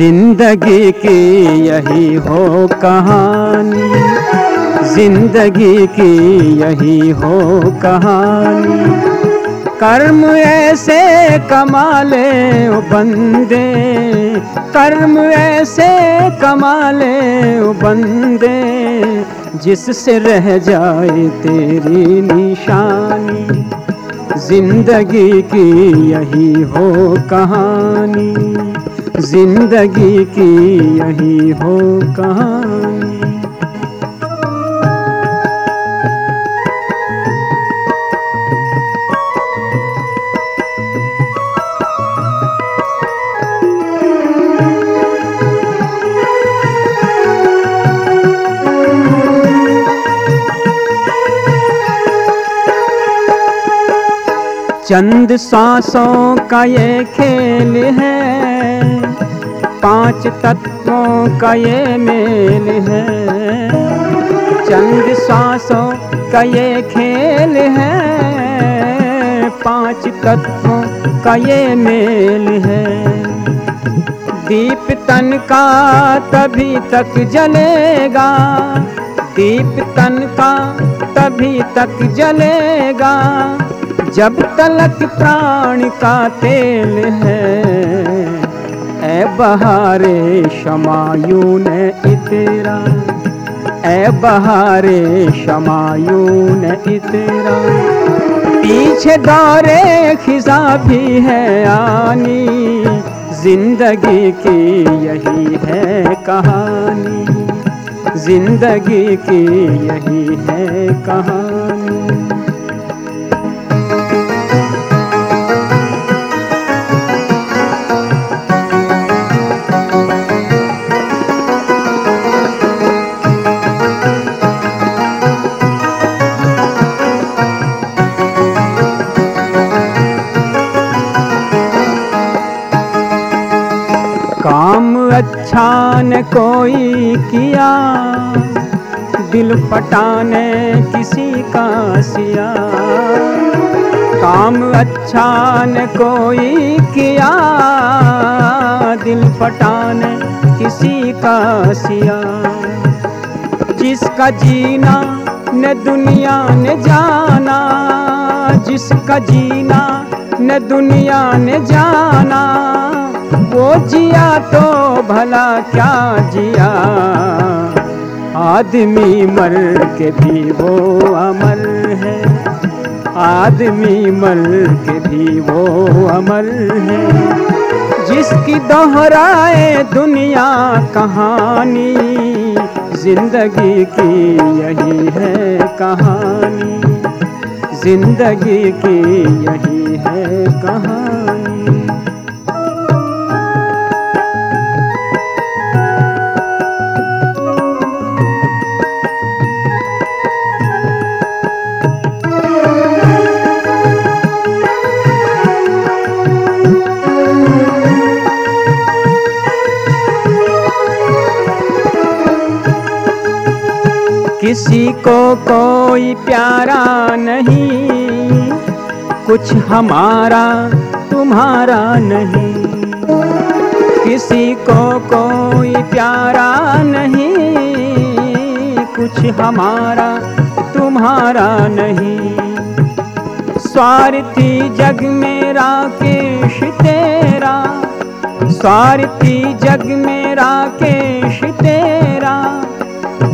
ज़िंदगी की यही हो कहानी। ज़िंदगी की यही हो कहानी। कर्म ऐसे कमाले बंदे। कर्म ऐसे कमाले बंदे। जिससे रह जाए तेरी निशानी। ज़िंदगी की यही हो कहानी। ज़िंदगी की यही हो कहानी। चंद सांसों का ये खेल है। पाँच तत्वों का ये मेल है। चंद सांसों का ये खेल है। पाँच तत्वों का ये मेल है। दीप तन का तभी तक जलेगा। दीप तन का तभी तक जलेगा। जब तलक प्राण का तेल है। ए बहारे शमायून इतरा। ए बहारे शमायून इतरा। पीछे दौरे खिजा भी है आनी। ज़िंदगी की यही है कहानी। ज़िंदगी की यही है कहानी। काम अच्छा न कोई किया, दिल पटाने किसी का सिया। काम अच्छा न कोई किया, दिल पटाने किसी का सिया। जिसका जीना न दुनिया ने जाना, जिसका जीना न दुनिया ने जाना। वो जिया तो भला क्या जिया? आदमी मर के भी वो अमर है। आदमी मर के भी वो अमर है। जिसकी दोहराए दुनिया कहानी, ज़िंदगी की यही है कहानी। ज़िंदगी की यही है कहानी। किसी को कोई प्यारा नहीं। कुछ हमारा, तुम्हारा नहीं। किसी को कोई प्यारा नहीं। कुछ हमारा, तुम्हारा नहीं। स्वार्थी जग में राकेश तेरा। स्वार्थी जग में राकेश तेरा।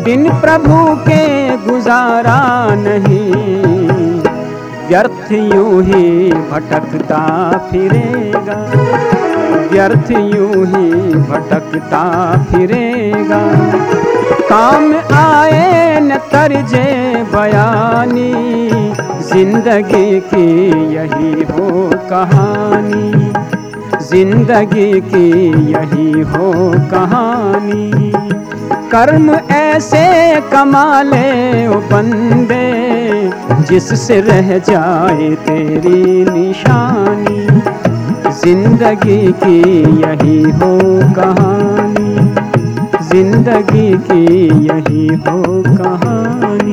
बिन प्रभु के गुजारा नहीं। व्यर्थ यूँ ही भटकता फिरेगा। व्यर्थ यूँ ही भटकता फिरेगा। काम आए न तरजे बयानी। ज़िंदगी की यही हो कहानी। ज़िंदगी की यही हो कहानी। कर्म ऐसे कमाले ओ बंदे, जिससे रह जाए तेरी निशानी। ज़िंदगी की यही हो कहानी, ज़िंदगी की यही हो कहानी।